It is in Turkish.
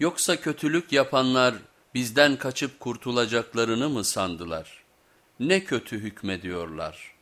Yoksa kötülük yapanlar bizden kaçıp kurtulacaklarını mı sandılar? Ne kötü hükmediyorlar.''